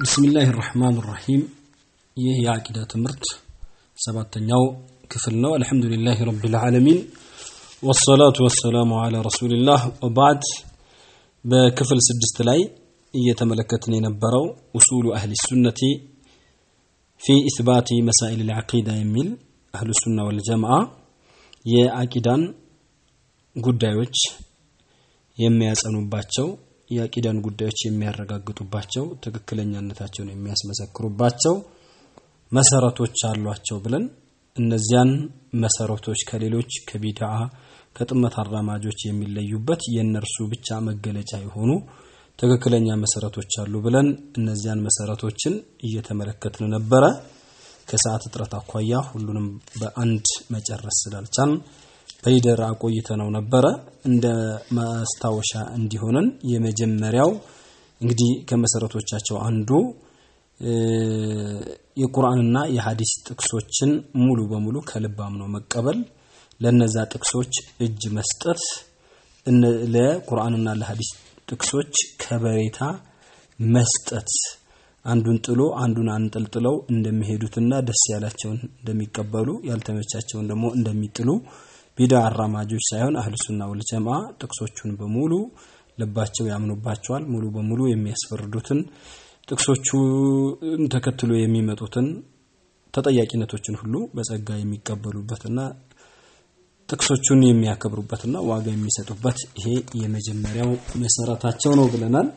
ብስሚላህ ራህማን ራሂም ይህ የአቂዳ ትምህርት ሰባተኛው ክፍል ነው አልሐምዱሊላህ ረቢል ዓለሚን ወሰላቱ ወሰላሙ አላ ረሱሊላህ ወባዕድ በክፍል ስድስት ላይ እየተመለከትን የነበረው ውሱሉ አህሊ ሱነቲ ፊ ኢስባቲ መሳኢል ልዓቂዳ የሚል አህሉ ሱና ወልጀምዓ የአቂዳን ጉዳዮች የሚያጸኑባቸው የአቂዳን ጉዳዮች የሚያረጋግጡባቸው ትክክለኛነታቸውን የሚያስመሰክሩባቸው መሰረቶች አሏቸው ብለን እነዚያን መሰረቶች ከሌሎች ከቢድዓ ከጥመት አራማጆች የሚለዩበት የእነርሱ ብቻ መገለጫ የሆኑ ትክክለኛ መሰረቶች አሉ ብለን እነዚያን መሰረቶችን እየተመለከትን ነበረ። ከሰዓት እጥረት አኳያ ሁሉንም በአንድ መጨረስ ስላልቻል በሂደር አቆይተነው ነበረ። እንደ ማስታወሻ እንዲሆነን የመጀመሪያው እንግዲህ ከመሰረቶቻቸው አንዱ የቁርአንና የሀዲስ ጥቅሶችን ሙሉ በሙሉ ከልብ አምኖ መቀበል፣ ለነዛ ጥቅሶች እጅ መስጠት፣ ለቁርአንና ለሀዲስ ጥቅሶች ከበሬታ መስጠት አንዱን ጥሎ አንዱን አንጠልጥለው እንደሚሄዱትና ደስ ያላቸውን እንደሚቀበሉ ያልተመቻቸውን ደግሞ እንደሚጥሉ ቢዳ አራማጆች ሳይሆን አህሉ ሱና ወል ጀማ ጥቅሶቹን በሙሉ ልባቸው ያምኑባቸዋል። ሙሉ በሙሉ የሚያስፈርዱትን ጥቅሶቹን ተከትሎ የሚመጡትን ተጠያቂነቶችን ሁሉ በጸጋ የሚቀበሉበትና ጥቅሶቹን የሚያከብሩበትና ዋጋ የሚሰጡበት ይሄ የመጀመሪያው መሰረታቸው ነው ብለናል።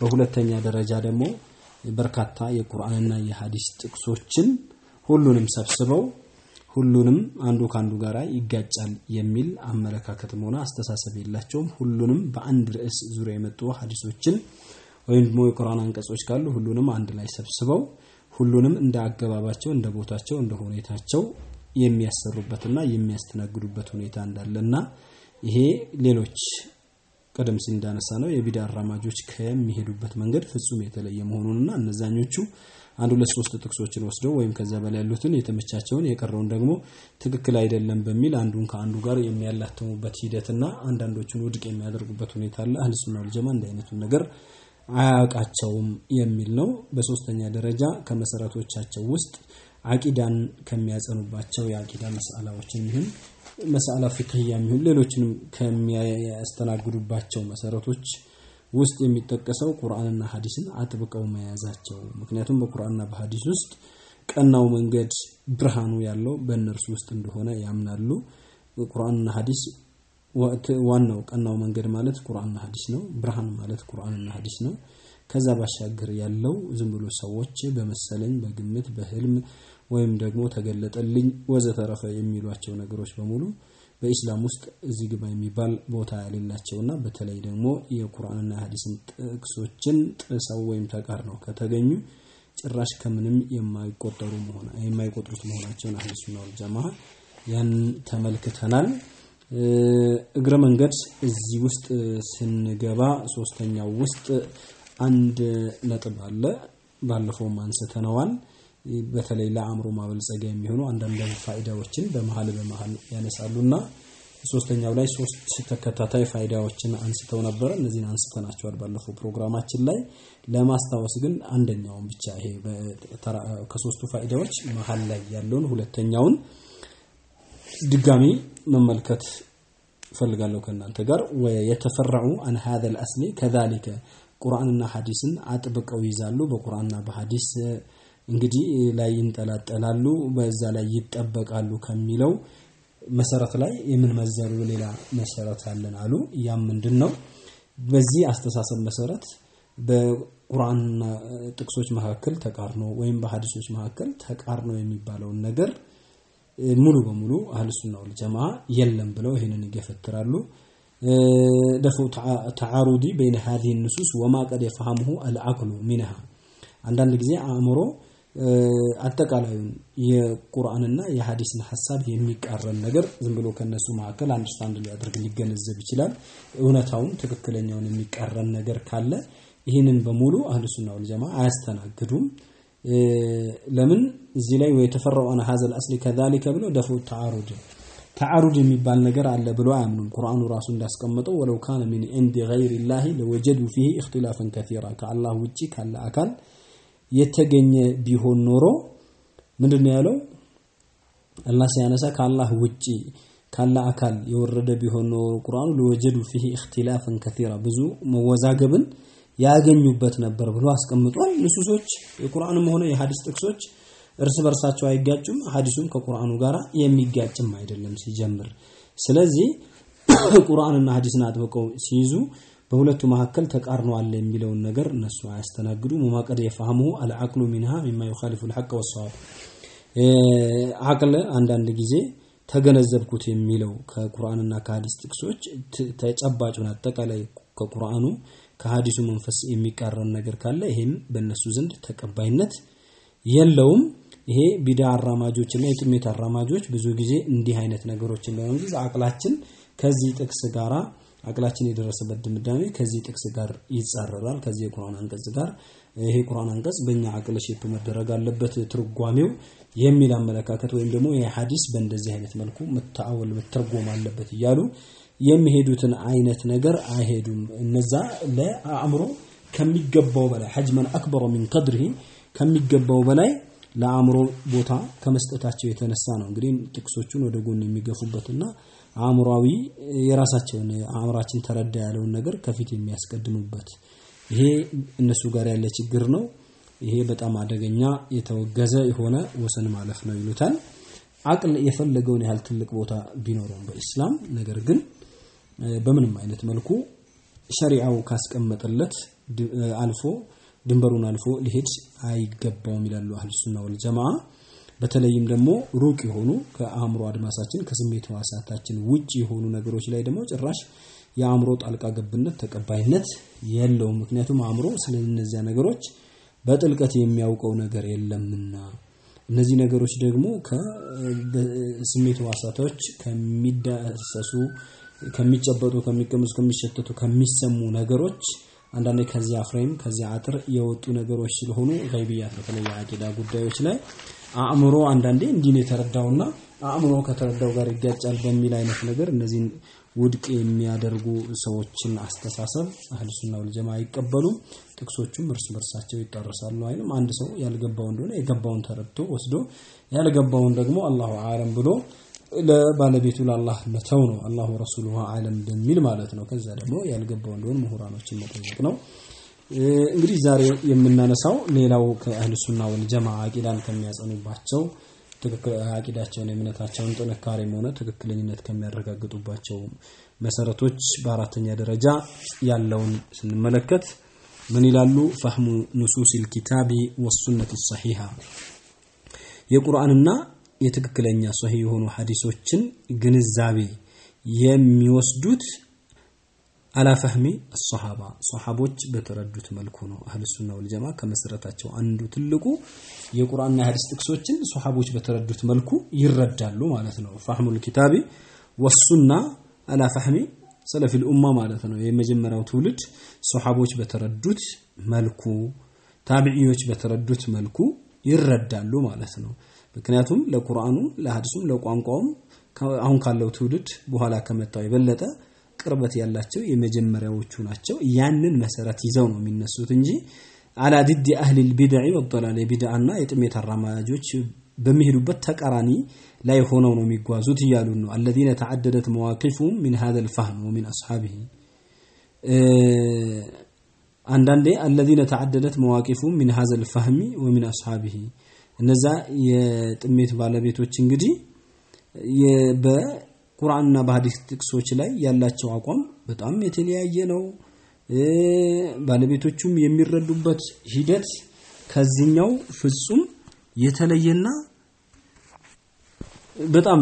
በሁለተኛ ደረጃ ደግሞ በርካታ የቁርአንና የሀዲስ ጥቅሶችን ሁሉንም ሰብስበው ሁሉንም አንዱ ከአንዱ ጋር ይጋጫል የሚል አመለካከትም ሆነ አስተሳሰብ የላቸውም። ሁሉንም በአንድ ርዕስ ዙሪያ የመጡ ሀዲሶችን ወይም ደግሞ የቁርአን አንቀጾች ካሉ ሁሉንም አንድ ላይ ሰብስበው ሁሉንም እንደ አገባባቸው፣ እንደ ቦታቸው፣ እንደ ሁኔታቸው የሚያሰሩበትና የሚያስተናግዱበት ሁኔታ እንዳለና ይሄ ሌሎች ቀደም ሲል እንዳነሳ ነው የቢዳ አራማጆች ከሚሄዱበት መንገድ ፍጹም የተለየ መሆኑንና እነዛኞቹ አንድ ሁለት ሶስት ጥቅሶችን ወስደው ወይም ከዛ በላይ ያሉትን የተመቻቸውን የቀረውን ደግሞ ትክክል አይደለም በሚል አንዱን ከአንዱ ጋር የሚያላተሙበት ሂደትና አንዳንዶቹን ውድቅ የሚያደርጉበት ሁኔታ አለ። አህል ሱና ወል ጀማ እንደ አይነቱን ነገር አያውቃቸውም የሚል ነው። በሶስተኛ ደረጃ ከመሰረቶቻቸው ውስጥ አቂዳን ከሚያጸኑባቸው የአቂዳ መስአላዎችን ይሁን መስአላ ፊቅህያ የሚሆን ሌሎችንም ከሚያስተናግዱባቸው መሰረቶች ውስጥ የሚጠቀሰው ቁርአንና ሀዲስን አጥብቀው መያዛቸው። ምክንያቱም በቁርአንና በሀዲስ ውስጥ ቀናው መንገድ ብርሃኑ ያለው በእነርሱ ውስጥ እንደሆነ ያምናሉ። ቁርአንና ሀዲስ ዋናው ቀናው መንገድ ማለት ቁርአንና ሀዲስ ነው። ብርሃን ማለት ቁርአንና ሀዲስ ነው። ከዛ ባሻገር ያለው ዝም ብሎ ሰዎች በመሰለኝ በግምት በህልም ወይም ደግሞ ተገለጠልኝ ወዘተረፈ የሚሏቸው ነገሮች በሙሉ በኢስላም ውስጥ እዚህ ግባ የሚባል ቦታ ያሌላቸውና በተለይ ደግሞ የቁርአንና የሀዲስን ጥቅሶችን ጥሰው ወይም ተቃርነው ከተገኙ ጭራሽ ከምንም የማይቆጠሩ መሆን የማይቆጥሩት መሆናቸውን አህለ ሱና ያን ተመልክተናል። እግረ መንገድ እዚህ ውስጥ ስንገባ ሶስተኛው ውስጥ አንድ ነጥብ አለ። ባለፈውም አንስተነዋል። በተለይ ለአእምሮ ማበልጸጊያ የሚሆኑ አንዳንድ ፋይዳዎችን በመሀል በመሀል ያነሳሉና ሶስተኛው ላይ ሶስት ተከታታይ ፋይዳዎችን አንስተው ነበረ። እነዚህን አንስተናቸዋል ባለፈው ፕሮግራማችን ላይ። ለማስታወስ ግን አንደኛውን ብቻ ይሄ ከሶስቱ ፋይዳዎች መሀል ላይ ያለውን ሁለተኛውን ድጋሚ መመልከት ፈልጋለሁ ከእናንተ ጋር የተፈረዑ አን ሀዘ ከዛሊከ ቁርአንና ሀዲስን አጥብቀው ይዛሉ። በቁርአንና በሀዲስ እንግዲህ ላይ ይንጠላጠላሉ፣ በዛ ላይ ይጠበቃሉ ከሚለው መሰረት ላይ የምንመዘሩ ሌላ መሰረት አለን አሉ። ያም ምንድን ነው? በዚህ አስተሳሰብ መሰረት በቁርአንና ጥቅሶች መካከል ተቃርኖ ወይም በሀዲሶች መካከል ተቃርኖ የሚባለውን ነገር ሙሉ በሙሉ አህል ሱና ወል ጀማ የለም ብለው ይህንን ይገፈትራሉ። ደፉ ተዓሩዲ በይነ ሀዚህ ንሱስ ወማ ቀድ የፈሃምሁ አልዓቅሉ ሚንሃ አንዳንድ ጊዜ አእምሮ አጠቃላዩን የቁርአንና የሀዲስን ሀሳብ የሚቃረን ነገር ዝም ብሎ ከነሱ መካከል አንደርስታንድ ሊያደርግ ሊገነዘብ ይችላል። እውነታውን ትክክለኛውን የሚቃረን ነገር ካለ ይህንን በሙሉ አህሉ ሱና ወል ጀማ አያስተናግዱም። ለምን እዚህ ላይ የተፈረው አነ ሀዘል አስሊ ከዛሊከ ብሎ ደፉ ተዓሩድ تعارض የሚባል ነገር አለ ብሎ አያምኑም። ቁርአኑ ራሱ እንዳስቀመጠው ولو كان من عند غير الله لوجدوا فيه اختلافا كثيرا ከአላህ ውጪ ካለ አካል የተገኘ ቢሆን ኖሮ ምንድን ነው ያለው? አላህ ሲያነሳ ከአላህ ውጪ ካለ አካል የወረደ ቢሆን ኖሮ ቁርአኑ لوجدوا فيه اختلافا كثيرا ብዙ መወዛገብን ያገኙበት ነበር ብሎ አስቀምጧል። ንሱሶች የቁርአንም ሆነ የሀዲስ ጥቅሶች እርስ በርሳቸው አይጋጩም። ሀዲሱም ከቁርአኑ ጋር የሚጋጭም አይደለም ሲጀምር። ስለዚህ ቁርአንና ሀዲስን አጥብቀው ሲይዙ በሁለቱ መካከል ተቃርኖ የሚለውን ነገር እነሱ አያስተናግዱም። ወማቀድ የፋህሙ አልዓቅሉ ሚንሃ ሚማ ዩኻሊፉ ልሐቅ ወሰዋብ አቅል አንዳንድ ጊዜ ተገነዘብኩት የሚለው ከቁርአንና ከሀዲስ ጥቅሶች ተጨባጩን አጠቃላይ ከቁርአኑ ከሀዲሱ መንፈስ የሚቃረን ነገር ካለ ይሄም በእነሱ ዘንድ ተቀባይነት የለውም። ይሄ ቢዳ አራማጆች እና የጥሜት አራማጆች ብዙ ጊዜ እንዲህ አይነት ነገሮችን በመንግዝ አቅላችን ከዚህ ጥቅስ ጋራ አቅላችን የደረሰበት ድምዳሜ ከዚህ ጥቅስ ጋር ይጻረራል፣ ከዚህ የቁርአን አንቀጽ ጋር ይሄ ቁርአን አንቀጽ በእኛ አቅል ሼፕ መደረግ አለበት ትርጓሜው የሚል አመለካከት ወይም ደግሞ ይሄ ሐዲስ በእንደዚህ አይነት መልኩ መታወል መተርጎም አለበት እያሉ የሚሄዱትን አይነት ነገር አይሄዱም። እነዛ ለአእምሮ ከሚገባው በላይ ሐጅመን አክበረ ሚን ቀድሪሂ ከሚገባው በላይ ለአእምሮ ቦታ ከመስጠታቸው የተነሳ ነው እንግዲህ ጥቅሶቹን ወደ ጎን የሚገፉበትና አእምሯዊ የራሳቸውን አእምራችን ተረዳ ያለውን ነገር ከፊት የሚያስቀድሙበት ይሄ እነሱ ጋር ያለ ችግር ነው። ይሄ በጣም አደገኛ የተወገዘ የሆነ ወሰን ማለፍ ነው ይሉታል። አቅል የፈለገውን ያህል ትልቅ ቦታ ቢኖረውም በኢስላም ነገር ግን በምንም አይነት መልኩ ሸሪዓው ካስቀመጠለት አልፎ ድንበሩን አልፎ ሊሄድ አይገባውም ይላሉ አህል ሱና በተለይም ደግሞ ሩቅ የሆኑ ከአእምሮ አድማሳችን ከስሜት ሕዋሳታችን ውጭ የሆኑ ነገሮች ላይ ደግሞ ጭራሽ የአእምሮ ጣልቃ ገብነት ተቀባይነት የለውም። ምክንያቱም አእምሮ ስለ እነዚያ ነገሮች በጥልቀት የሚያውቀው ነገር የለምና እነዚህ ነገሮች ደግሞ ከስሜት ሕዋሳቶች ከሚዳሰሱ ከሚጨበጡ፣ ከሚቀመሱ፣ ከሚሸተቱ፣ ከሚሰሙ ነገሮች አንዳንዴ ከዚያ ፍሬም ከዚያ አጥር የወጡ ነገሮች ስለሆኑ ገይብያት በተለይ የአቂዳ ጉዳዮች ላይ አእምሮ አንዳንዴ እንዲህ ነው የተረዳውና አእምሮ ከተረዳው ጋር ይጋጫል በሚል አይነት ነገር እነዚህን ውድቅ የሚያደርጉ ሰዎችን አስተሳሰብ አህል ሱና ወል ጀማ አይቀበሉም። ጥቅሶቹም እርስ በርሳቸው ይጣረሳሉ አይልም። አንድ ሰው ያልገባው እንደሆነ የገባውን ተረድቶ ወስዶ ያልገባውን ደግሞ አላሁ አለም ብሎ ለባለቤቱ ለአላህ መተው ነው። አላሁ ረሱሉሁ አለም በሚል ማለት ነው። ከዛ ደግሞ ያልገባው እንደሆነ ምሁራኖችን መጠየቅ ነው። እንግዲህ ዛሬ የምናነሳው ሌላው ከአህል ሱና ወል ጀማ አቂዳን ከሚያጸኑባቸው አቂዳቸውን የእምነታቸውን ጥንካሬም ሆነ ትክክለኝነት ከሚያረጋግጡባቸው መሰረቶች በአራተኛ ደረጃ ያለውን ስንመለከት ምን ይላሉ? ፈህሙ ኑሱስ ልኪታቢ ወሱነት ሰሒሃ የቁርአንና የትክክለኛ ሶሂህ የሆኑ ሐዲሶችን ግንዛቤ የሚወስዱት አላፈህሚ ሰሃባ ሰሃቦች በተረዱት መልኩ ነው። አህል ሱና ወል ጀማ ከመሰረታቸው አንዱ ትልቁ የቁርአንና የሐዲስ ጥቅሶችን ሰሃቦች በተረዱት መልኩ ይረዳሉ ማለት ነው። ፈህሙል ኪታቢ ወሱና አላፈህሚ ሰለፊል ኡማ ማለት ነው። የመጀመሪያው ትውልድ ሰሃቦች በተረዱት መልኩ፣ ታቢዒዎች በተረዱት መልኩ ይረዳሉ ማለት ነው። ምክንያቱም ለቁርአኑ ለሐዲሱም ለቋንቋውም አሁን ካለው ትውልድ በኋላ ከመጣው የበለጠ ቅርበት ያላቸው የመጀመሪያዎቹ ናቸው። ያንን መሰረት ይዘው ነው የሚነሱት እንጂ አላ ድድ አህሊል ቢድዕ ወደላል የቢድዓና የጥሜት አራማጆች በሚሄዱበት ተቃራኒ ላይ ሆነው ነው የሚጓዙት እያሉ ነው። አለዚነ ተዓደደት መዋቂፉም ሚን ሀዘል ፈህም ወሚን አስሓቢሂ አንዳንዴ አለዚነ ተዓደደት መዋቂፉም ሚን ሀዘል ፈህሚ ወሚን አስሓቢሂ እነዛ የጥሜት ባለቤቶች እንግዲህ በቁርአንና በሐዲስ ጥቅሶች ላይ ያላቸው አቋም በጣም የተለያየ ነው። ባለቤቶቹም የሚረዱበት ሂደት ከዚህኛው ፍጹም የተለየና በጣም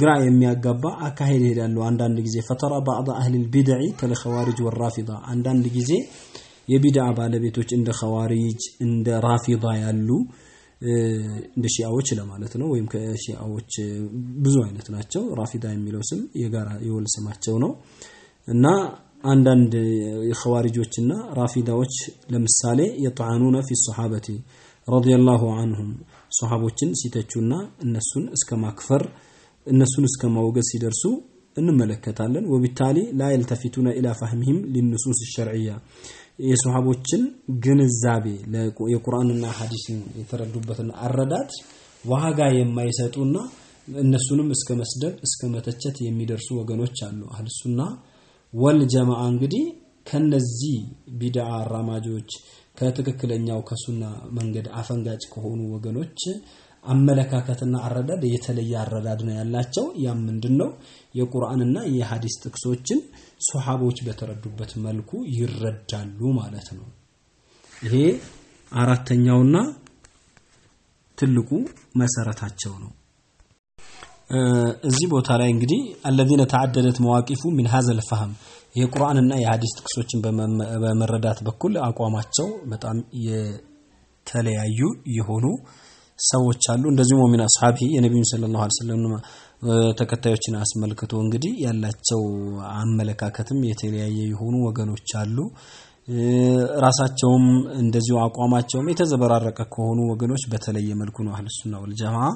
ግራ የሚያጋባ አካሄድ ይሄዳሉ። አንዳንድ ጊዜ ፈተራ ባዕድ አህሊል ቢድዒ ከልኸዋሪጅ ወራፊዳ አንዳንድ ጊዜ የቢድዓ ባለቤቶች እንደ ኸዋሪጅ እንደ ራፊዳ ያሉ እንደ ሺአዎች ለማለት ነው። ወይም ከሺአዎች ብዙ አይነት ናቸው። ራፊዳ የሚለው ስም የጋራ የወል ስማቸው ነው እና አንዳንድ የኸዋሪጆችና ራፊዳዎች ለምሳሌ የጣዓኑነ ፊ ሰሓበቲ ረዲየላሁ አንሁም ሰሓቦችን ሲተቹና እነሱን እስከ ማክፈር እነሱን እስከ ማውገዝ ሲደርሱ እንመለከታለን። ወቢታሊ ላ የልተፊቱነ ኢላ ፋህሚሂም ሊኑሱስ ሸርዕያ የሶሃቦችን ግንዛቤ የቁርአንና ሐዲስን የተረዱበትን አረዳድ ዋጋ የማይሰጡና እነሱንም እስከ መስደብ እስከ መተቸት የሚደርሱ ወገኖች አሉ። አህልሱና ወል ጀማዓ እንግዲህ ከነዚህ ቢድዓ አራማጆች ከትክክለኛው ከሱና መንገድ አፈንጋጭ ከሆኑ ወገኖች አመለካከትና አረዳድ የተለየ አረዳድ ነው ያላቸው። ያም ምንድን ነው? የቁርአንና የሐዲስ ጥቅሶችን ሶሃቦች በተረዱበት መልኩ ይረዳሉ ማለት ነው። ይሄ አራተኛውና ትልቁ መሰረታቸው ነው። እዚህ ቦታ ላይ እንግዲህ አለዚነ ተዓደደት መዋቂፉ ሚን ሀዘል ፈህም የቁርአንና የሐዲስ ጥቅሶችን በመረዳት በኩል አቋማቸው በጣም የተለያዩ የሆኑ ሰዎች አሉ። እንደዚሁም ወሚን አስሐቢ የነቢዩን ሰለላሁ ዐለይሂ ወሰለም ተከታዮችን አስመልክቶ እንግዲህ ያላቸው አመለካከትም የተለያየ የሆኑ ወገኖች አሉ። ራሳቸውም እንደዚሁ አቋማቸውም የተዘበራረቀ ከሆኑ ወገኖች በተለየ መልኩ ነው አህለ ሱና ወል ጀማዓ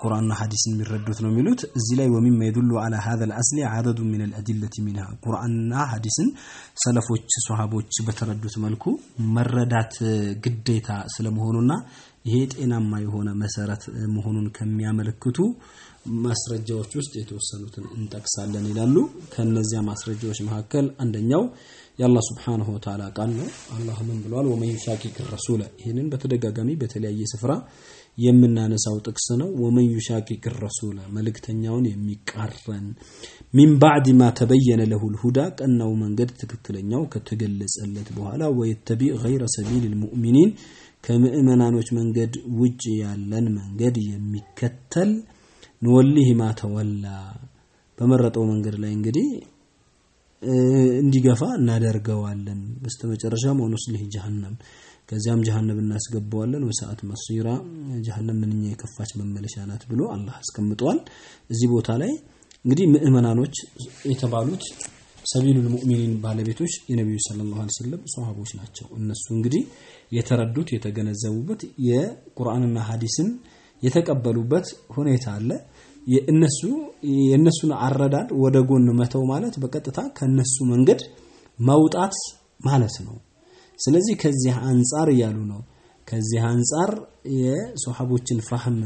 ቁርአንና ሐዲስን የሚረዱት ነው የሚሉት። እዚህ ላይ ወሚማ የዱሉ አላ ሀዘ ልአስሊ አደዱ ምን ልአዲለት ሚንሃ ቁርአንና ሐዲስን ሰለፎች ሶሃቦች በተረዱት መልኩ መረዳት ግዴታ ስለመሆኑና ይሄ ጤናማ የሆነ መሰረት መሆኑን ከሚያመለክቱ ማስረጃዎች ውስጥ የተወሰኑትን እንጠቅሳለን ይላሉ። ከነዚያ ማስረጃዎች መካከል አንደኛው የአላህ سبحانه وتعالى ቃል ነው። አላህ ምን ብሏል? ومن يشاقق الرسول ይህንን በተደጋጋሚ በተለያየ ስፍራ የምናነሳው ጥቅስ ነው። ومن يشاقق الرسول መልእክተኛውን የሚቃረን من بعد ما تبين له الهدى ቀናው መንገድ ትክክለኛው ከተገለጸለት በኋላ ويتبع غير سبيل المؤمنين ከምእመናኖች መንገድ ውጭ ያለን መንገድ የሚከተል ንወሊህ ማ ተወላ በመረጠው መንገድ ላይ እንግዲህ እንዲገፋ እናደርገዋለን። በስተመጨረሻም ወኑስሊህ ጀሀነም ከዚያም ጀሀነም እናስገባዋለን። ወሰዓት መሲራ ጀሀነም ምንኛ የከፋች መመለሻ ናት ብሎ አላህ አስቀምጧል። እዚህ ቦታ ላይ እንግዲህ ምእመናኖች የተባሉት ሰቢሉል ሙእሚኒን ባለቤቶች የነቢዩ ሰለላሁ ዐለይሂ ወሰለም ሶሃቦች ናቸው። እነሱ እንግዲህ የተረዱት የተገነዘቡበት የቁርአንና ሐዲስን የተቀበሉበት ሁኔታ አለ። የእነሱ የእነሱን አረዳድ ወደ ጎን መተው ማለት በቀጥታ ከነሱ መንገድ መውጣት ማለት ነው። ስለዚህ ከዚህ አንጻር እያሉ ነው። ከዚህ አንጻር የሶሐቦችን ፋህም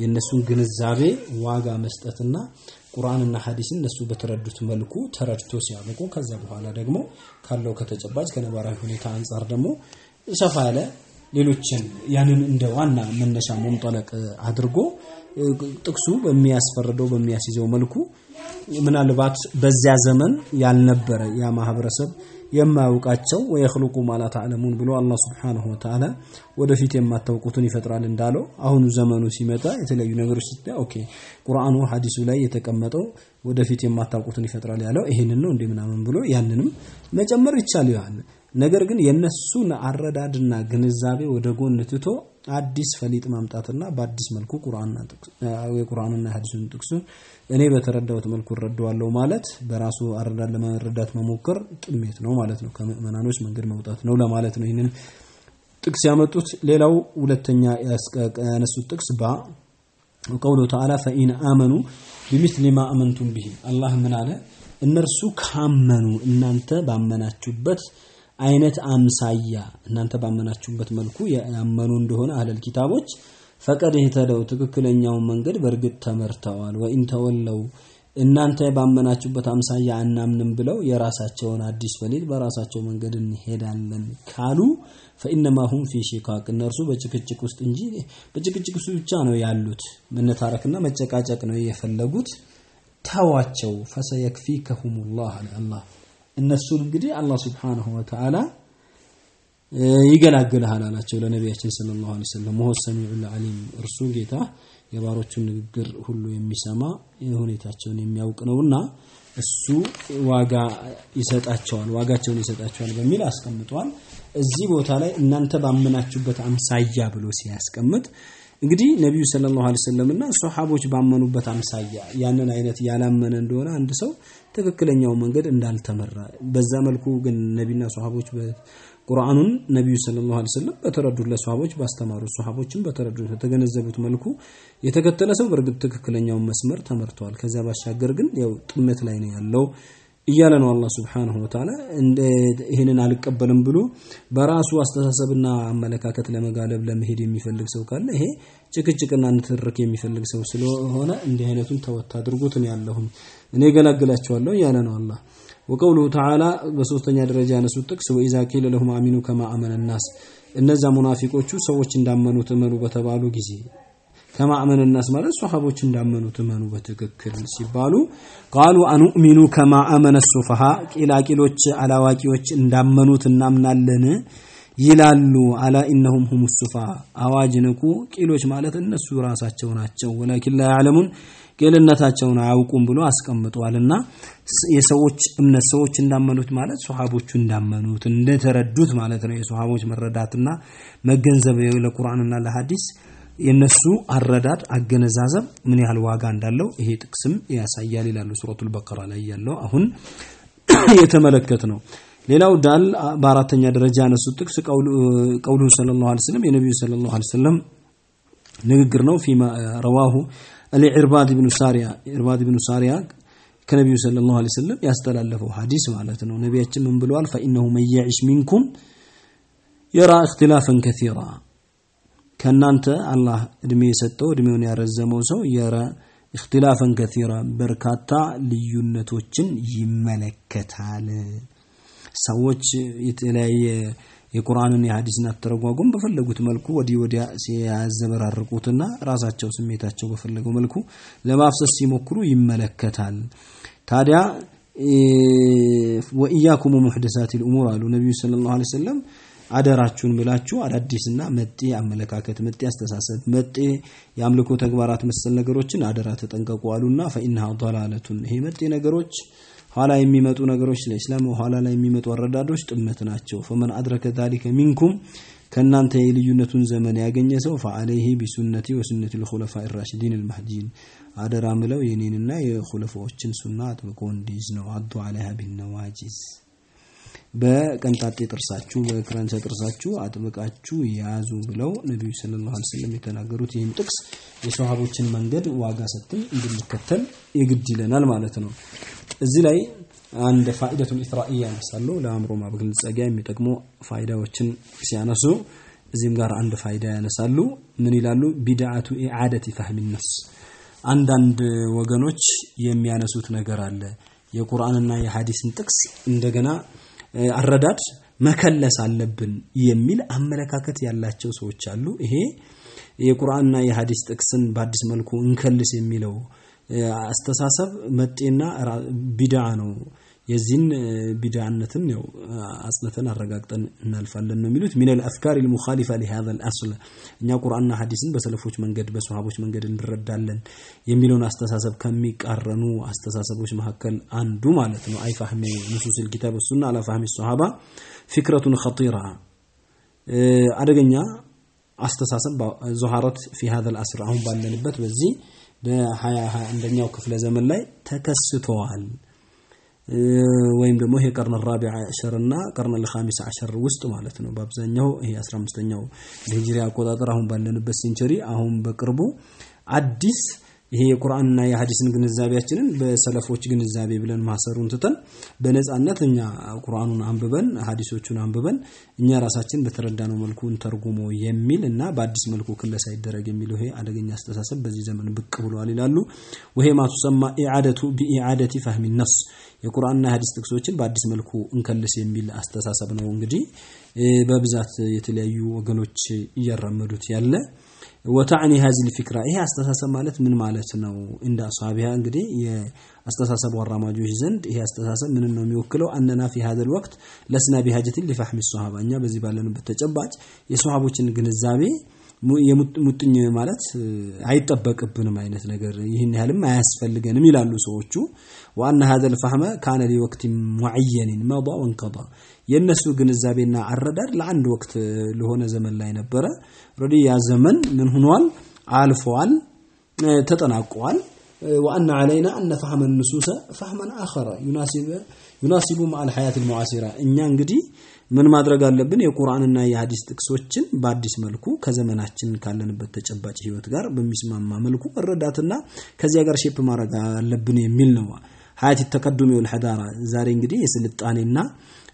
የእነሱን ግንዛቤ ዋጋ መስጠትና ቁርአንና ሐዲስን እነሱ በተረዱት መልኩ ተረድቶ ሲያበቁ ከዛ በኋላ ደግሞ ካለው ከተጨባጭ ከነባራዊ ሁኔታ አንጻር ደግሞ ሰፋ ያለ ሌሎችን ያንን እንደ ዋና መነሻ መንጠለቅ አድርጎ ጥቅሱ በሚያስፈርደው በሚያስይዘው መልኩ ምናልባት በዚያ ዘመን ያልነበረ ያ ማህበረሰብ የማያውቃቸው ويخلق ما لا تعلمون ብሎ አላህ سبحانه وتعالى ወደፊት የማታውቁትን ይፈጥራል እንዳለው አሁኑ ዘመኑ ሲመጣ የተለያዩ ነገሮች ስታይ okay ቁርአኑ ሐዲሱ ላይ የተቀመጠው ወደፊት የማታውቁትን ይፈጥራል ያለው ይሄንን ነው እንዴ ምናምን ብሎ ያንንም መጨመር ይቻል ይሆናል። ነገር ግን የነሱን አረዳድና ግንዛቤ ወደ ጎን ትቶ አዲስ ፈሊጥ ማምጣትና በአዲስ መልኩ የቁርአንና የሐዲሱን ጥቅሱን እኔ በተረዳሁት መልኩ እረዳዋለሁ ማለት በራሱ አረዳድ ለመረዳት መሞከር ጥሜት ነው ማለት ነው። ከምዕመናኖች መንገድ መውጣት ነው ለማለት ነው። ይህንን ጥቅስ ያመጡት። ሌላው ሁለተኛ ያነሱት ጥቅስ ባ ቀውሉ ተዓላ ፈኢን አመኑ ቢሚስሊ ማ አመንቱም ቢሂ አላህ ምን አለ? እነርሱ ካመኑ እናንተ ባመናችሁበት አይነት አምሳያ እናንተ ባመናችሁበት መልኩ ያመኑ እንደሆነ አህለል ኪታቦች ፈቀድ የተደው ትክክለኛውን መንገድ በእርግጥ ተመርተዋል። ወኢን ተወለው እናንተ ባመናችሁበት አምሳያ አናምንም ብለው የራሳቸውን አዲስ ፈሊጥ በራሳቸው መንገድ እንሄዳለን ካሉ ፈኢነማ ሁም ፊ ሺቃቅ እነርሱ በጭቅጭቅ ውስጥ እንጂ በጭቅጭቅ ውስጥ ብቻ ነው ያሉት። መነታረክና መጨቃጨቅ ነው የፈለጉት። ተዋቸው። ፈሰየክፊከሁሙላህ አለ አላህ እነሱን እንግዲህ አላህ ስብሓንሁ ወተዓላ ይገላግልሃል አላቸው ለነቢያችን ሰለላሁ ዐለይሂ ወሰለም። ወሆ ሰሚዑል ዓሊም እርሱ ጌታ የባሮቹን ንግግር ሁሉ የሚሰማ ሁኔታቸውን የሚያውቅ ነውና እሱ ዋጋ ይሰጣቸዋል፣ ዋጋቸውን ይሰጣቸዋል በሚል አስቀምጧል። እዚህ ቦታ ላይ እናንተ ባመናችሁበት አምሳያ ብሎ ሲያስቀምጥ እንግዲህ ነቢዩ ሰለላሁ ዐለይሂ ወሰለም እና ሶሐቦች ባመኑበት አምሳያ ያንን አይነት ያላመነ እንደሆነ አንድ ሰው ትክክለኛው መንገድ እንዳልተመራ በዛ መልኩ ግን ነቢና ሶሐቦች ቁርአኑን ነቢዩ ሰለላሁ ዐለይሂ ወሰለም በተረዱት ለሶሐቦች ባስተማሩት ሶሐቦችን በተረዱት በተገነዘቡት መልኩ የተከተለ ሰው በእርግጥ ትክክለኛውን መስመር ተመርተዋል። ከዚያ ባሻገር ግን ያው ጥመት ላይ ነው ያለው። እያለ ነው አላህ ስብሓንሁ ወተዓላ ይህንን አልቀበልም ብሎ በራሱ አስተሳሰብና አመለካከት ለመጋለብ ለመሄድ የሚፈልግ ሰው ካለ ይሄ ጭቅጭቅና ንትርክ የሚፈልግ ሰው ስለሆነ እንዲህ አይነቱን ተወት አድርጉት ነው ያለሁኝ። እኔ ገላግላቸዋለሁ እያለ ነው አላህ። ወቀውሉሁ ተዓላ በሶስተኛ ደረጃ ያነሱት ጥቅስ ወኢዛ ቂለ ለሁም አሚኑ ከማ አመነ ናስ። እነዛ ሙናፊቆቹ ሰዎች እንዳመኑት እመኑ በተባሉ ጊዜ ከማዕመን ናስ ማለት ሶሐቦች እንዳመኑት እመኑ በትክክል ሲባሉ ቃሉ አኑእሚኑ ከማ አመነ ሱፈሃ ቂላቂሎች አላዋቂዎች እንዳመኑት እናምናለን ይላሉ። አላ ኢነሁም ሁም ሱፋ አዋጅ ንቁ ቂሎች ማለት እነሱ ራሳቸው ናቸው። ወላኪን ላ ያዕለሙን ቄልነታቸውን አያውቁም ብሎ አስቀምጧልና የሰዎች እምነት ሰዎች እንዳመኑት ማለት ሶሐቦቹ እንዳመኑት እንደተረዱት ማለት ነው። የሶሐቦች መረዳትና መገንዘብ ለቁርአንና ለሐዲስ የነሱ አረዳድ አገነዛዘብ ምን ያህል ዋጋ እንዳለው ይሄ ጥቅስም ያሳያል ይላሉ ሱረቱል በቀራ ላይ ያለው አሁን የተመለከት ነው ሌላው ዳል በአራተኛ ደረጃ ያነሱት ጥቅስ ቀውሉሁ ሰለላሁ ዐለይሂ ወሰለም የነቢዩ ሰለላሁ ዐለይሂ ወሰለም ንግግር ነው ፊማ ረዋሁ العرباد بن ساريا عرباد بن ساريا ከነቢዩ ሰለላሁ ዐለይሂ ወሰለም ያስተላለፈው ሐዲስ ማለት ነው ነቢያችን ምን ብለዋል فإنه من يعش منكم يرى اختلافا كثيرا ከእናንተ አላህ እድሜ የሰጠው እድሜውን ያረዘመው ሰው የረ እክትላፈን ከራ በርካታ ልዩነቶችን ይመለከታል። ሰዎች የተለያየ የቁርአንን የሀዲስን አተረጓጎም በፈለጉት መልኩ ወዲህ ወዲያ ሲያዘበራርቁትና ራሳቸው ስሜታቸው በፈለገው መልኩ ለማፍሰስ ሲሞክሩ ይመለከታል። ታዲያ ወእያኩሙ ሙሕደሳት ልእሙር አሉ ነቢዩ ሰለላሁ ዐለይሂ ወሰለም አደራችሁን ብላችሁ አዳዲስና መጤ አመለካከት መጤ አስተሳሰብ መጤ የአምልኮ ተግባራት መሰል ነገሮችን አደራ ተጠንቀቁ አሉና ፈኢንሃ ضላለቱን። ይሄ መጤ ነገሮች ኋላ የሚመጡ ነገሮች ለእስላም ኋላ ላይ የሚመጡ አረዳዶች ጥመት ናቸው። ፈመን አድረከ ዛሊከ ሚንኩም ከእናንተ የልዩነቱን ዘመን ያገኘ ሰው ፈአለይህ ቢሱነቲ ወሱነቲ ልኹለፋ ራሽዲን ልማህዲን አደራ ምለው የኔንና የኹለፋዎችን ሱና አጥብቆ እንዲይዝ ነው። አዱ አለሃ ቢነዋጂዝ በቀንጣጤ ጥርሳችሁ በክረንሰ ጥርሳችሁ አጥብቃችሁ ያዙ ብለው ነቢዩ ሰለላሁ ዐለይሂ ወሰለም የተናገሩት ይህን ጥቅስ የሰሃቦችን መንገድ ዋጋ ሰጥተን እንድንከተል የግድ ይለናል ማለት ነው። እዚህ ላይ አንድ ፋኢደቱን ኢትራኢያ ያነሳሉ። ለአእምሮ ማብልጸጊያ የሚጠቅሙ ፋይዳዎችን ሲያነሱ እዚህም ጋር አንድ ፋይዳ ያነሳሉ። ምን ይላሉ? ቢድዓቱ ኢዓደቲ ፈህሚ ነፍስ። አንዳንድ ወገኖች የሚያነሱት ነገር አለ። የቁርአንና የሐዲስን ጥቅስ እንደገና አረዳድ መከለስ አለብን የሚል አመለካከት ያላቸው ሰዎች አሉ። ይሄ የቁርአንና የሐዲስ ጥቅስን በአዲስ መልኩ እንከልስ የሚለው አስተሳሰብ መጤና ቢድዓ ነው የዚህን ቢድዓነትን ያው አጽንተን አረጋግጠን እናልፋለን ነው የሚሉት። ሚነል አፍካር ልሙኻሊፋ ሊሃዛ ልአስል እኛ ቁርአንና ሀዲስን በሰለፎች መንገድ በሰሃቦች መንገድ እንረዳለን የሚለውን አስተሳሰብ ከሚቃረኑ አስተሳሰቦች መካከል አንዱ ማለት ነው። أي فهم نصوص الكتاب السنة على فهم الصحابة فكرة خطيرة። አደገኛ አስተሳሰብ ظهرت في هذا العصر አሁን ባለንበት በዚህ በ21ኛው ክፍለ ዘመን ላይ ተከስተዋል ወይም ደግሞ ይሄ قرن رابع عشر እና قرن الخامس عشر ውስጥ ማለት ነው በአብዛኛው ይሄ 15ኛው ለሂጅሪ አቆጣጠር አሁን ባለንበት century አሁን በቅርቡ አዲስ ይሄ የቁርአንና የሐዲስን ግንዛቤያችንን በሰለፎች ግንዛቤ ብለን ማሰሩን ትተን በነጻነት እኛ ቁርአኑን አንብበን ሐዲሶቹን አንብበን እኛ ራሳችን በተረዳነው መልኩ እንተርጉመው የሚል እና በአዲስ መልኩ ክለሳ ይደረግ የሚለው ይሄ አደገኛ አስተሳሰብ በዚህ ዘመን ብቅ ብሏል ይላሉ። وهي ما تسمى إعادة بإعادة فهم النص የቁርአንና የሐዲስ ጥቅሶችን በአዲስ መልኩ እንከልስ የሚል አስተሳሰብ ነው እንግዲህ በብዛት የተለያዩ ወገኖች እያራመዱት ያለ ወታዕኒ ሀዚል ፊክራ ይሄ አስተሳሰብ ማለት ምን ማለት ነው? እንደ አስሃቢያ እንግዲህ የአስተሳሰቡ አራማጆች ዘንድ ይሄ አስተሳሰብ ምን ነው የሚወክለው? አነና ፊ ሀዘል ወቅት ለስና ቢሀጀትን ሊፋህሚ ሶሃባ እኛ በዚህ ባለንበት ተጨባጭ የሶሃቦችን ግንዛቤ ሙጥኝ ማለት አይጠበቅብንም አይነት ነገር ይህን ያህልም አያስፈልገንም ይላሉ ሰዎቹ። وأن هذا الفهم كان لوقت معين مضى وانقضى የእነሱ ግንዛቤና አረዳድ ለአንድ ወቅት ለሆነ ዘመን ላይ ነበረ። already ያ ዘመን ምን ሆኗል? አልፈዋል፣ ተጠናቀዋል። وأن علينا أن نفهم النصوص فهما آخر يناسب مع الحياة المعاصرة እኛ እንግዲህ ምን ማድረግ አለብን? የቁርአንና የሐዲስ ጥቅሶችን በአዲስ መልኩ ከዘመናችን ካለንበት ተጨባጭ ህይወት ጋር በሚስማማ መልኩ መረዳትና ከዚያ ጋር ሼፕ ማድረግ አለብን የሚል ነው ሀያት ተቀዱም ዛሬ እንግዲህ የስልጣኔና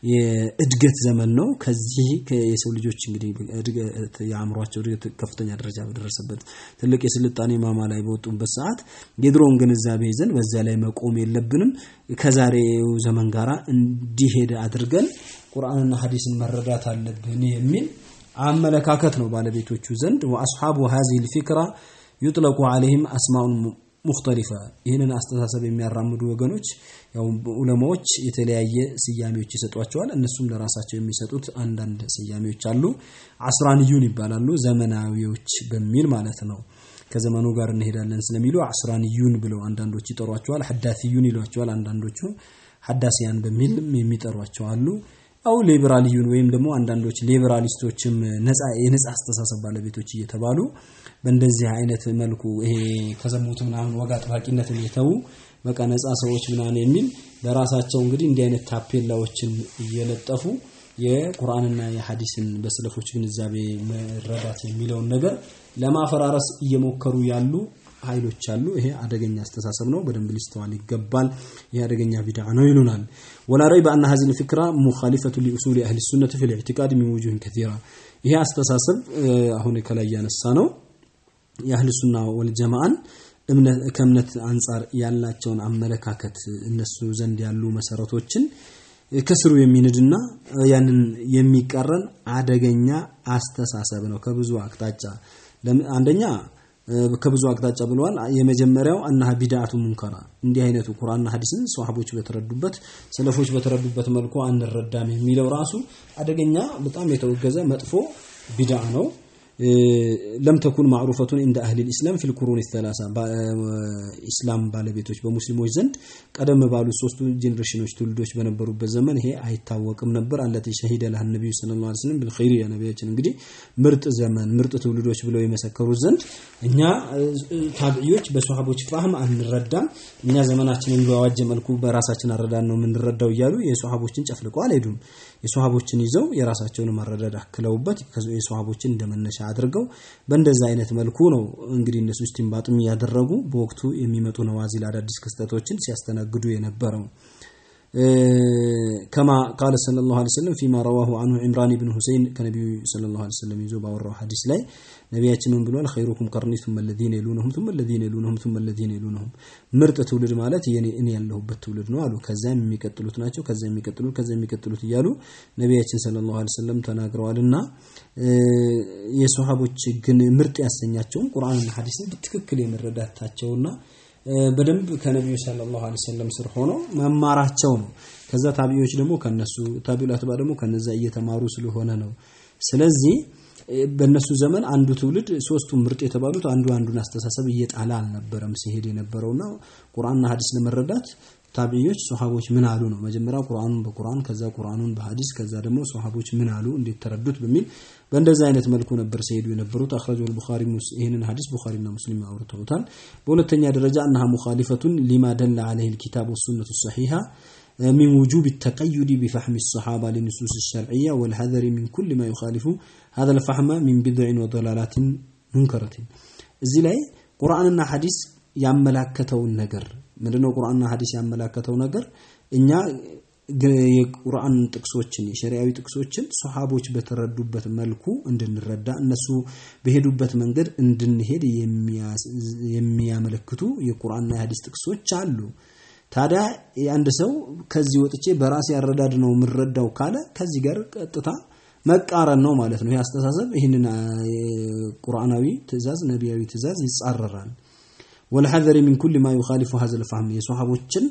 የእድገት ዘመን ነው። ከዚህ የሰው ልጆች እንግዲህ እድገት የአእምሯቸው እድገት ከፍተኛ ደረጃ በደረሰበት ትልቅ የስልጣኔ ማማ ላይ በወጡበት ሰዓት የድሮውን ግንዛቤ ይዘን በዚያ ላይ መቆም የለብንም። ከዛሬው ዘመን ጋራ እንዲሄድ አድርገን ቁርአንና ሐዲስን መረዳት አለብን የሚል አመለካከት ነው ባለቤቶቹ ዘንድ ወአስሓቡ ሀዚህ ልፊክራ ዩጥለቁ ዓለይህም አስማኡን ሙክተሊፈ ይህንን አስተሳሰብ የሚያራምዱ ወገኖች ያው ዑለማዎች የተለያየ ስያሜዎች ይሰጧቸዋል። እነሱም ለራሳቸው የሚሰጡት አንዳንድ ስያሜዎች አሉ። አስራንዩን ይባላሉ፣ ዘመናዊዎች በሚል ማለት ነው። ከዘመኑ ጋር እንሄዳለን ስለሚሉ አስራንዩን ብለው አንዳንዶች ይጠሯቸዋል። ሐዳትዩን ይሏቸዋል አንዳንዶቹ። ሐዳሲያን በሚል የሚጠሯቸው አሉ። አው ሊበራልዩን ወይም ደግሞ አንዳንዶች ሊበራሊስቶችም ነፃ የነፃ አስተሳሰብ ባለቤቶች እየተባሉ በእንደዚህ አይነት መልኩ ይሄ ከዘሙት ምናምን ወግ አጥባቂነትን የተዉ በቃ ነፃ ሰዎች ምናምን የሚል ለራሳቸው እንግዲህ እንዲህ አይነት ታፔላዎችን እየለጠፉ የቁርአንና የሐዲስን በሰለፎች ግንዛቤ መረዳት የሚለውን ነገር ለማፈራረስ እየሞከሩ ያሉ ኃይሎች አሉ። ይሄ አደገኛ አስተሳሰብ ነው፣ በደንብ ሊስተዋል ይገባል። ይሄ አደገኛ ቢድዓ ነው ይሉናል። ወላ ረይበ አነ ሀዚሂ ልፊክራ ሙኻሊፈቱ ሊኡሱሊ አህሊ ሱነት ፊ ልኢዕቲቃድ ሚን ውጁህን ከሲራ። ይሄ አስተሳሰብ አሁን ከላይ ያነሳ ነው የአህል ሱና ወልጀማዓን ከእምነት አንጻር ያላቸውን አመለካከት እነሱ ዘንድ ያሉ መሰረቶችን ከስሩ የሚንድና ያንን የሚቃረን አደገኛ አስተሳሰብ ነው ከብዙ አቅጣጫ አንደኛ ከብዙ አቅጣጫ ብለዋል። የመጀመሪያው አናሃ ቢድዓቱ ሙንከራ እንዲህ አይነቱ ቁርአንና ሐዲስን ሰሃቦች በተረዱበት ሰለፎች በተረዱበት መልኩ አንረዳም የሚለው ራሱ አደገኛ በጣም የተወገዘ መጥፎ ቢድዓ ነው። لم تكن معروفة عند أهل الإسلام في القرون الثلاثة ኢስላም ባለቤቶች በሙስሊሞች ዘንድ ቀደም ባሉ ሶስቱ ጄኔሬሽኖች ትውልዶች በነበሩበት ዘመን ይሄ አይታወቅም ነበር። التي شهد لها النبي صلى الله عليه وسلم بالخير የነቢያችን እንግዲህ ምርጥ ዘመን ምርጥ ትውልዶች ብለው የመሰከሩት ዘንድ እኛ ታቢዮች በሰሃቦች ፋህም አንረዳም፣ እኛ ዘመናችንን በዋጀ መልኩ በራሳችን አረዳን ነው የምንረዳው እያሉ የሰሃቦችን ጨፍልቀው አልሄዱም። የሰሃቦችን ይዘው የራሳቸውን መረዳድ አክለውበት የሰሃቦችን እንደመነሻ አድርገው በእንደዛ አይነት መልኩ ነው እንግዲህ እነሱ እስቲንባጥም ያደረጉ በወቅቱ የሚመጡ ነዋዚል አዳዲስ ክስተቶችን ሲያስተናግዱ የነበረው ከማ ቃለ ሰለላሁ ዐለይሂ ወሰለም ፊማ ረዋሁ አንሁ ኢምራን ብን ሁሴይን ከነቢዩ ሰለላሁ ዐለይሂ ወሰለም ይዞ ባወራው ሐዲስ ላይ ነቢያችን ምን ብሏል? ኸይሩኩም ቀርኒ ثم الذين يلونهم ثم الذين يلونهم ثم الذين يلونهم ምርጥ ትውልድ ማለት የኔ እኔ ያለሁበት ትውልድ ነው አሉ። ከዛም የሚቀጥሉት ናቸው፣ ከዛ የሚቀጥሉት ከዛ የሚቀጥሉት እያሉ ነቢያችን ሰለላሁ ዐለይሂ ወሰለም ተናግረዋልና የሶሃቦች ግን ምርጥ ያሰኛቸውን ቁርአንና ሐዲስን በትክክል የመረዳታቸውና በደንብ ከነቢዩ ሰለላሁ ዐለይሂ ወሰለም ስር ሆነው መማራቸው ነው። ከዛ ታቢዎች ደግሞ ከነሱ አትባ ደግሞ ከነዛ እየተማሩ ስለሆነ ነው። ስለዚህ በእነሱ ዘመን አንዱ ትውልድ ሶስቱ ምርጥ የተባሉት አንዱ አንዱን አስተሳሰብ እየጣለ አልነበረም ሲሄድ የነበረውና ቁርአንና ሐዲስ ለመረዳት ታቢዎች ሶሃቦች ምን አሉ ነው። መጀመሪያ ቁርአኑን በቁርአን ከዛ ቁርአኑን በሐዲስ ከዛ ደግሞ ሶሃቦች ምን አሉ እንዴት ተረዱት በሚል በእንደዛ አይነት መልኩ ነበር ሲሄዱ የነበሩት። አኽረጀው البخاري ይህንን ሐዲስ ቡኻሪና ሙስሊም አውርተውታል። በሁለተኛ ደረጃ أنها مخالفة لما دل عليه الكتاب والسنة الصحيحة من وجوب التقيد بفهم الصحابة للنصوص الشرعية والحذر من كل ما يخالف هذا الفهم من بدع وضلالات منكرة እዚህ ላይ ቁርአንና ሐዲስ ያመላከተውን ነገር ምንድነው? ቁርአንና ሐዲስ ያመላከተው ነገር እኛ የቁርአን ጥቅሶችን የሸሪዓዊ ጥቅሶችን ሶሃቦች በተረዱበት መልኩ እንድንረዳ እነሱ በሄዱበት መንገድ እንድንሄድ የሚያመለክቱ የቁርአንና የሐዲስ ጥቅሶች አሉ። ታዲያ አንድ ሰው ከዚህ ወጥቼ በራሴ አረዳድ ነው የምረዳው ካለ ከዚህ ጋር ቀጥታ መቃረን ነው ማለት ነው። ይህ አስተሳሰብ ይህንን ቁርአናዊ ትእዛዝ ነቢያዊ ትእዛዝ ይጻረራል። ወልሐዘሪ ሚን ኩል ማ ዩኻሊፉ ሀዘል ፋህም የሶሃቦችን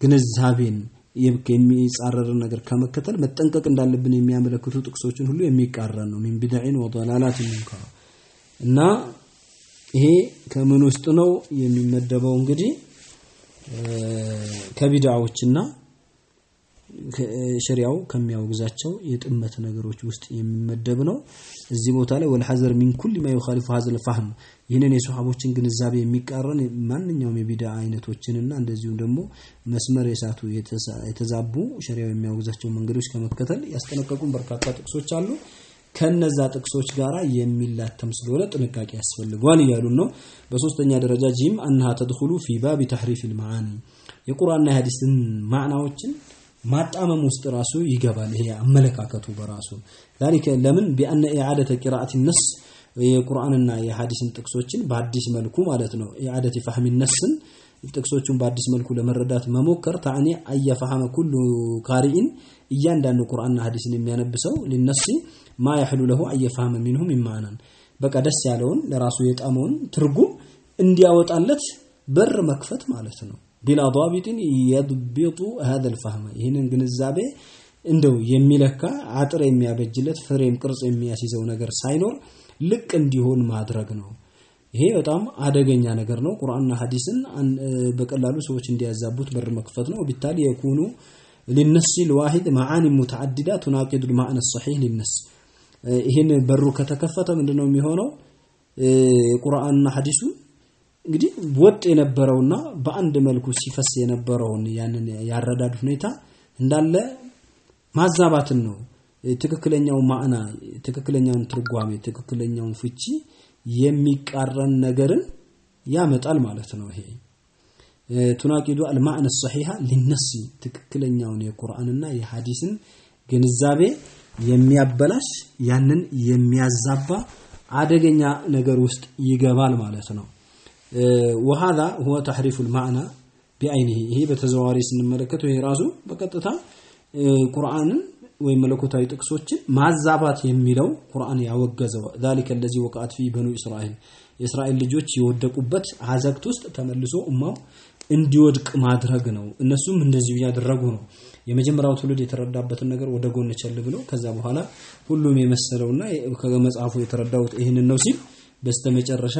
ግንዛቤን የሚጻረርን ነገር ከመከተል መጠንቀቅ እንዳለብን የሚያመለክቱ ጥቅሶችን ሁሉ የሚቃረን ነው። ሚን ቢድዒን ወደላላት ሙንከራ እና ይሄ ከምን ውስጥ ነው የሚመደበው? እንግዲህ ከቢድዓዎችና ሸሪያው ከሚያወግዛቸው የጥመት ነገሮች ውስጥ የሚመደብ ነው። እዚህ ቦታ ላይ ወልሐዘር ሚን ኩል ማ ዩኻሊፉ ሀዘል ፋህም ይህንን የሶሃቦችን ግንዛቤ የሚቃረን ማንኛውም የቢድዓ አይነቶችንና እንደዚሁም ደግሞ መስመር የሳቱ የተዛቡ ሸሪያው የሚያወግዛቸው መንገዶች ከመከተል ያስጠነቀቁን በርካታ ጥቅሶች አሉ። ከነዛ ጥቅሶች ጋር የሚላተም ስለሆነ ጥንቃቄ ያስፈልገዋል እያሉን ነው። በሶስተኛ ደረጃ ጂም አንሃ ተድኹሉ ፊ ባቢ ተሕሪፍ ልመዓኒ የቁርአንና የሐዲስን ማዕናዎችን ማጣመም ውስጥ ራሱ ይገባል። ይሄ አመለካከቱ በራሱ ዛሊከ ለምን ቢአነ ኢዓደተ ቂራአት ነስ የቁርአንና የሐዲስን ጥቅሶችን በአዲስ መልኩ ማለት ነው ኢዓደት ፋህሚ ነስን ጥቅሶቹን በአዲስ መልኩ ለመረዳት መሞከር ታዕኒ አየፈሐመ ኩሉ ቃሪኢን እያንዳንዱ ቁርአንና ሐዲስን የሚያነብሰው ሊነሲ ማ ያሕሉ ለሁ አየፈሐመ ሚንሁም ይማናን በቃ ደስ ያለውን ለራሱ የጣመውን ትርጉም እንዲያወጣለት በር መክፈት ማለት ነው። ቢላ ዳቢጥን የድቢጡ ሀዘ ልፋህመ ይህንን ግንዛቤ እንደው የሚለካ አጥር የሚያበጅለት ፍሬም ቅርጽ የሚያስይዘው ነገር ሳይኖር ልቅ እንዲሆን ማድረግ ነው። ይሄ በጣም አደገኛ ነገር ነው። ቁርአንና ሐዲስን በቀላሉ ሰዎች እንዲያዛቡት በር መክፈት ነው። ቢታሊ የኩኑ ሊነሲ ልዋሂድ መዓኒ ሙተዓዲዳ ቱናቂዱ ልማዕነ ሰሒህ ሊነስ ይህን በሩ ከተከፈተ ምንድነው የሚሆነው? ቁርአንና ሐዲሱ እንግዲህ ወጥ የነበረውና በአንድ መልኩ ሲፈስ የነበረውን ያንን ያረዳድ ሁኔታ እንዳለ ማዛባትን ነው። ትክክለኛው ማዕና፣ ትክክለኛውን ትርጓሜ፣ ትክክለኛውን ፍቺ የሚቃረን ነገርን ያመጣል ማለት ነው። ይሄ ቱናቂዱ አልማዕነ ሰሒሃ ሊነሲ ትክክለኛውን የቁርአንና የሐዲስን ግንዛቤ የሚያበላሽ ያንን የሚያዛባ አደገኛ ነገር ውስጥ ይገባል ማለት ነው። ወሃዛ ሁወ ተሕሪፉ ልማዕና ቢአይኒሂ ይሄ በተዘዋዋሪ ስንመለከተው ይሄ ራሱ በቀጥታ ቁርአንን ወይም መለኮታዊ ጥቅሶችን ማዛባት የሚለው ቁርአን ያወገዘው ዛሊከ ለዚ ወቃት ፊ በኑ እስራኤል የእስራኤል ልጆች የወደቁበት አዘቅት ውስጥ ተመልሶ እማው እንዲወድቅ ማድረግ ነው። እነሱም እንደዚሁ እያደረጉ ነው። የመጀመሪያው ትውልድ የተረዳበትን ነገር ወደ ጎን ቸል ብሎ ከዛ በኋላ ሁሉም የመሰለውና ከመጽሐፉ የተረዳውት ይህንን ነው ሲል በስተመጨረሻ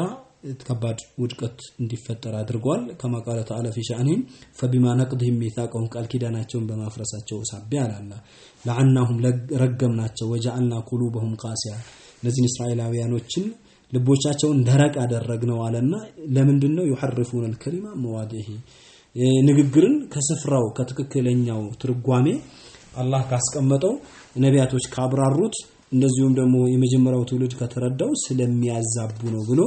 ከባድ ውድቀት እንዲፈጠር አድርጓል። ከማ ቃለ ተዓላ ፊ ፈቢማ ነቅድህም ሚሳቀሁም ቃል ኪዳናቸውን በማፍረሳቸው ሳቢያ አላላ። ለዓናሁም ረገምናቸው ወጀዐልና ቁሉበሁም ቃሲያ። እነዚህን እስራኤላውያኖችን ልቦቻቸውን ደረቅ አደረግነው አለና ለምንድን ነው ዩሐርፉን አልከሊማ መዋዲሂ ንግግርን ከስፍራው ከትክክለኛው ትርጓሜ አላህ ካስቀመጠው ነቢያቶች ካብራሩት እንደዚሁም ደግሞ የመጀመሪያው ትውልድ ከተረዳው ስለሚያዛቡ ነው ብሎ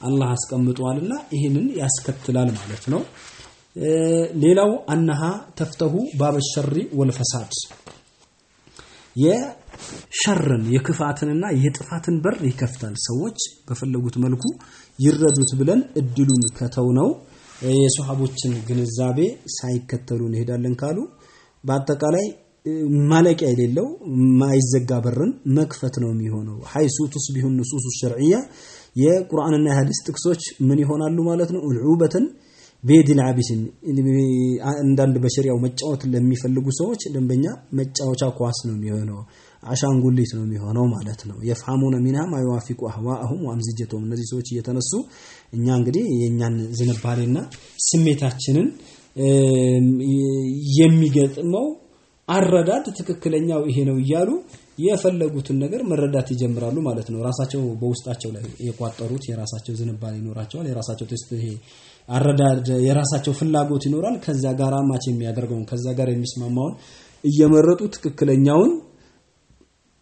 አላህ አስቀምጧልና ይህንን ያስከትላል ማለት ነው። ሌላው አነሃ ተፍተሁ ባበ ሸሪ ወልፈሳድ የሸርን የክፋትንና የጥፋትን በር ይከፍታል። ሰዎች በፈለጉት መልኩ ይረዱት ብለን እድሉን ከተውነው የሰሃቦችን ግንዛቤ ሳይከተሉ እንሄዳለን ካሉ በአጠቃላይ ማለቂያ የሌለው ማይዘጋ በርን መክፈት ነው የሚሆነው። ሐይሱ ቱስቢሁ ንሱሱ ሸርዕያ የቁርአንና የሐዲስ ጥቅሶች ምን ይሆናሉ ማለት ነው? ኡልዑበትን ቤዲል አቢሲን አንዳንድ በሸሪያው መጫወት ለሚፈልጉ ሰዎች ደንበኛ መጫወቻ ኳስ ነው የሚሆነው፣ አሻንጉሊት ነው የሚሆነው ማለት ነው። የፍሐሙነ ሚንሃ ማ ዩዋፊቁ አህዋአሁም ወአምዝጀተሁም እነዚህ ሰዎች እየተነሱ እኛ እንግዲህ የእኛን ዝንባሌና ስሜታችንን የሚገጥመው አረዳድ ትክክለኛው ይሄ ነው እያሉ የፈለጉትን ነገር መረዳት ይጀምራሉ ማለት ነው። ራሳቸው በውስጣቸው ላይ የቋጠሩት የራሳቸው ዝንባሌ ይኖራቸዋል። የራሳቸው ቴስት ይሄ አረዳድ የራሳቸው ፍላጎት ይኖራል። ከዛ ጋር ማች የሚያደርገውን ከዛ ጋር የሚስማማውን እየመረጡ ትክክለኛውን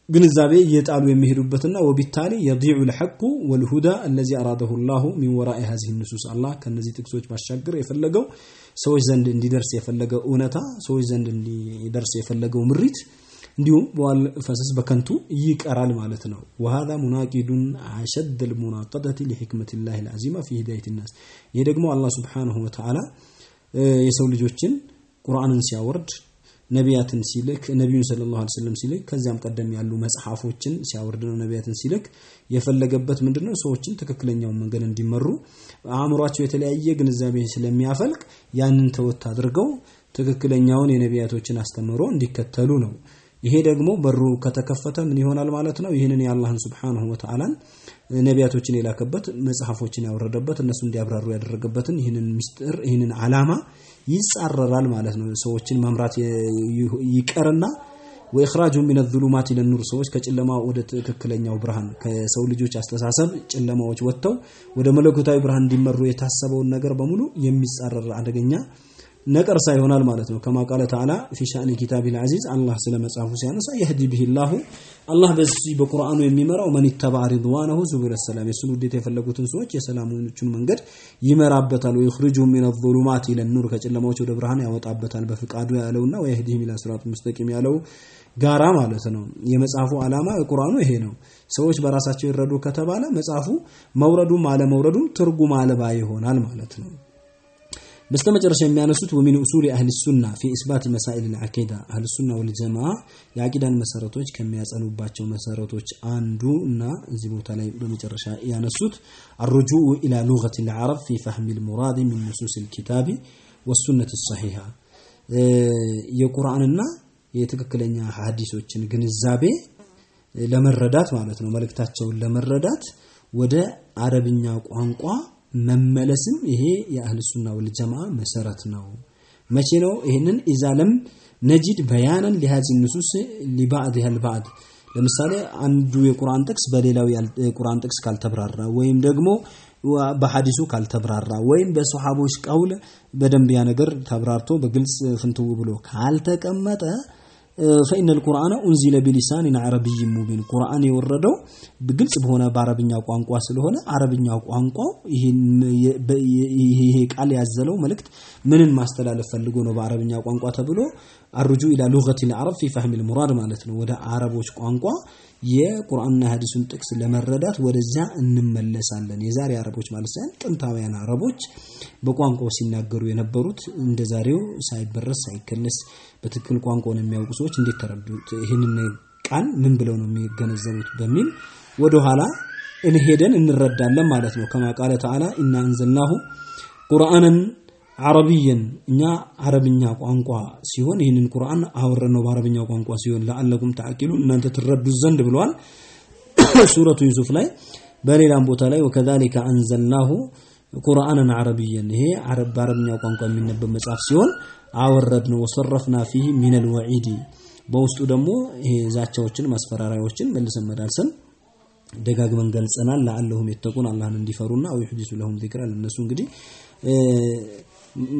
ግንዛቤ እየጣሉ የሚሄዱበትና ወቢታሊ የዲዑ ልሐቁ ወልሁዳ አለዚ አራደሁ ላሁ ሚን ወራኢ ሀዚህ ንሱስ አላህ ከነዚህ ጥቅሶች ባሻገር የፈለገው ሰዎች ዘንድ እንዲደርስ የፈለገው እውነታ ሰዎች ዘንድ እንዲደርስ የፈለገው ምሪት እንዲሁም በዋል ፈሰስ በከንቱ ይቀራል ማለት ነው። ወሃዛ ሙናቂዱን አሸድ ልሙናቀደቲ ሊሕክመት ላህ ልዓዚማ ፊ ሂዳየት ናስ። ይህ ደግሞ አላህ ስብሓነሁ ወተዓላ የሰው ልጆችን ቁርአንን ሲያወርድ ነቢያትን ሲልክ ነቢዩን ሰለላሁ ዐለይሂ ወሰለም ሲልክ ከዚያም ቀደም ያሉ መጽሐፎችን ሲያወርድ ነው ነቢያትን ሲልክ የፈለገበት ምንድነው ሰዎችን ትክክለኛውን መንገድ እንዲመሩ አእምሯቸው የተለያየ ግንዛቤ ስለሚያፈልቅ ያንን ተወት አድርገው ትክክለኛውን የነቢያቶችን አስተምሮ እንዲከተሉ ነው። ይሄ ደግሞ በሩ ከተከፈተ ምን ይሆናል ማለት ነው? ይህንን የአላህን ሱብሓነሁ ወተዓላን ነቢያቶችን የላከበት መጽሐፎችን ያወረደበት እነሱ እንዲያብራሩ ያደረገበትን ይህንን ምስጢር ይህንን ዓላማ ይጻረራል ማለት ነው። ሰዎችን መምራት ይቀርና ወኢኽራጁ ሚነ ዙሉማት ኢለ ኑር ሰዎች ከጨለማ ወደ ትክክለኛው ብርሃን ከሰው ልጆች አስተሳሰብ ጨለማዎች ወጥተው ወደ መለኮታዊ ብርሃን እንዲመሩ የታሰበውን ነገር በሙሉ የሚጻረር አደገኛ ነቀርሳ ይሆናል ማለት ነው። ከማ ቃለ ተዓላ ፊ ሻእኒ ኪታቢል ዐዚዝ አላህ ስለ መጽሐፉ ሲያነሳ የህዲ ቢሂላሁ አላህ በዚህ በቁርአኑ የሚመራው መን ተባ ሪድዋነሁ ሱቡለ ሰላም የሱን ውዴታ የፈለጉትን ሰዎች የሰላሙን መንገድ ይመራበታል። ወይኽሪጁሁም ሚነ ዙሉማት ኢለ ኑር ከጨለማዎች ወደ ብርሃን ያወጣበታል በፍቃዱ ያለውና ወየህዲህም ኢላ ሲራጥ ሙስተቂም ያለው ጋራ ማለት ነው። የመጽሐፉ ዓላማ የቁርአኑ ይሄ ነው። ሰዎች በራሳቸው ይረዱ ከተባለ መጽሐፉ መውረዱም አለመውረዱም ትርጉም አልባ ይሆናል ማለት ነው። በስተመጨረሻ የሚያነሱት ወሚን ኡሱል አህል ሱና ፊ ኢስባት መሳኢል አልዓቂዳ አህል ሱና ወል ጀማዓ የአቂዳን መሰረቶች ከሚያጸኑባቸው መሰረቶች አንዱ እና እዚህ ቦታ ላይ በመጨረሻ ያነሱት አርጁኡ ኢላ ሉገት ልዓረብ ፊ ፈህሚ ልሙራድ ሚን ንሱስ ልኪታቢ ወሱነት ሰሒሃ የቁርአንና የትክክለኛ ሀዲሶችን ግንዛቤ ለመረዳት ማለት ነው መልእክታቸውን ለመረዳት ወደ አረብኛ ቋንቋ መመለስም ይሄ የአህል ሱና ወል ጀማዓ መሰረት ነው። መቼ ነው? ይህንን ኢዛ ለም ነጂድ በያነን ሊሃዚ ንሱስ ሊባዕድሃ ልባዕድ ለምሳሌ አንዱ የቁርአን ጥቅስ በሌላው የቁርአን ጥቅስ ካልተብራራ ወይም ደግሞ በሐዲሱ ካልተብራራ ወይም በሰሃቦች ቀውል በደንብ ያ ነገር ተብራርቶ በግልጽ ፍንትው ብሎ ካልተቀመጠ ፈኢነ ልቁርአነ ኡንዚለ ቢሊሳኒን አረብይ ሙቢን ቁርአን የወረደው ግልጽ በሆነ በአረብኛ ቋንቋ ስለሆነ አረብኛ ቋንቋው ይሄ ቃል ያዘለው መልእክት ምንን ማስተላለፍ ፈልጎ ነው በአረብኛ ቋንቋ ተብሎ አርጁ ኢላ ሉገት ልዓረብ ፊ ፈህሚ ልሙራድ ማለት ነው። ወደ አረቦች ቋንቋ የቁርአንና የሐዲሱን ጥቅስ ለመረዳት ወደዚያ እንመለሳለን። የዛሬ አረቦች ማለት ሳይሆን ጥንታውያን አረቦች በቋንቋው ሲናገሩ የነበሩት እንደ ዛሬው ሳይበረስ ሳይከለስ በትክክል ቋንቋውን የሚያውቁ ሰዎች እንዴት ተረዱት? ይህንን ቃል ምን ብለው ነው የሚገነዘቡት? በሚል ወደኋላ እንሄደን እንረዳለን ማለት ነው። ከማ ቃለ ተዓላ ኢና አንዘልናሁ ቁርአንን አረብየን እኛ አረብኛ ቋንቋ ሲሆን ይህንን ቁርአን አወረድ ነው በአረብኛ ቋንቋ ሲሆን ለአለኩም ተዓቂሉን እናንተ ትረዱ ዘንድ ብለዋል ሱረቱ ዩሱፍ ላይ። በሌላም ቦታ ላይ ወከዛሊከ አንዘልናሁ ቁርአንን አረብየን ይሄ በአረብኛ ቋንቋ የሚነበብ መጽሐፍ ሲሆን አወረድ ወሰረፍና ፊህ ሚነል ወዒዲ በውስጡ ደግሞ ይሄ ዛቻዎችን ማስፈራሪያዎችን መልሰን መዳልሰን ደጋግመን ገልጸናል። ለአለሁም የተቁን አላህን እንዲፈሩና አው ይሕዲሱ ለሁም ዚክራ ለነሱ እንግዲህ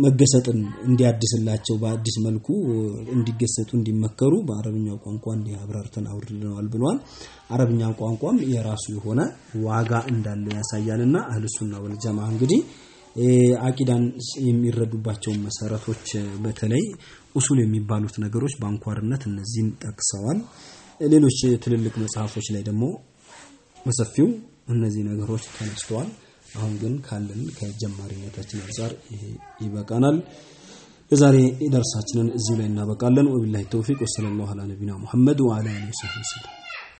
መገሰጥን እንዲያድስላቸው በአዲስ መልኩ እንዲገሰጡ እንዲመከሩ በአረብኛው ቋንቋ እንዲህ አብራርተን አውርደነዋል ብለዋል። አረብኛ ቋንቋም የራሱ የሆነ ዋጋ እንዳለው ያሳያልና አህል ሱና ወል ጀማዓ እንግዲህ አቂዳን የሚረዱባቸውን መሰረቶች በተለይ ኡሱል የሚባሉት ነገሮች በአንኳርነት እነዚህን ጠቅሰዋል። ሌሎች ትልልቅ መጽሐፎች ላይ ደግሞ በሰፊው እነዚህ ነገሮች ተነስተዋል። አሁን ግን ካለን ከጀማሪነታችን አንጻር ይሄ ይበቃናል። የዛሬ ደርሳችንን እዚህ ላይ እናበቃለን። ወቢላሂ ተውፊቅ ወሰለላሁ ዐላ ነቢና ሙሐመድ ወዐላ አሊሂ ወሰለም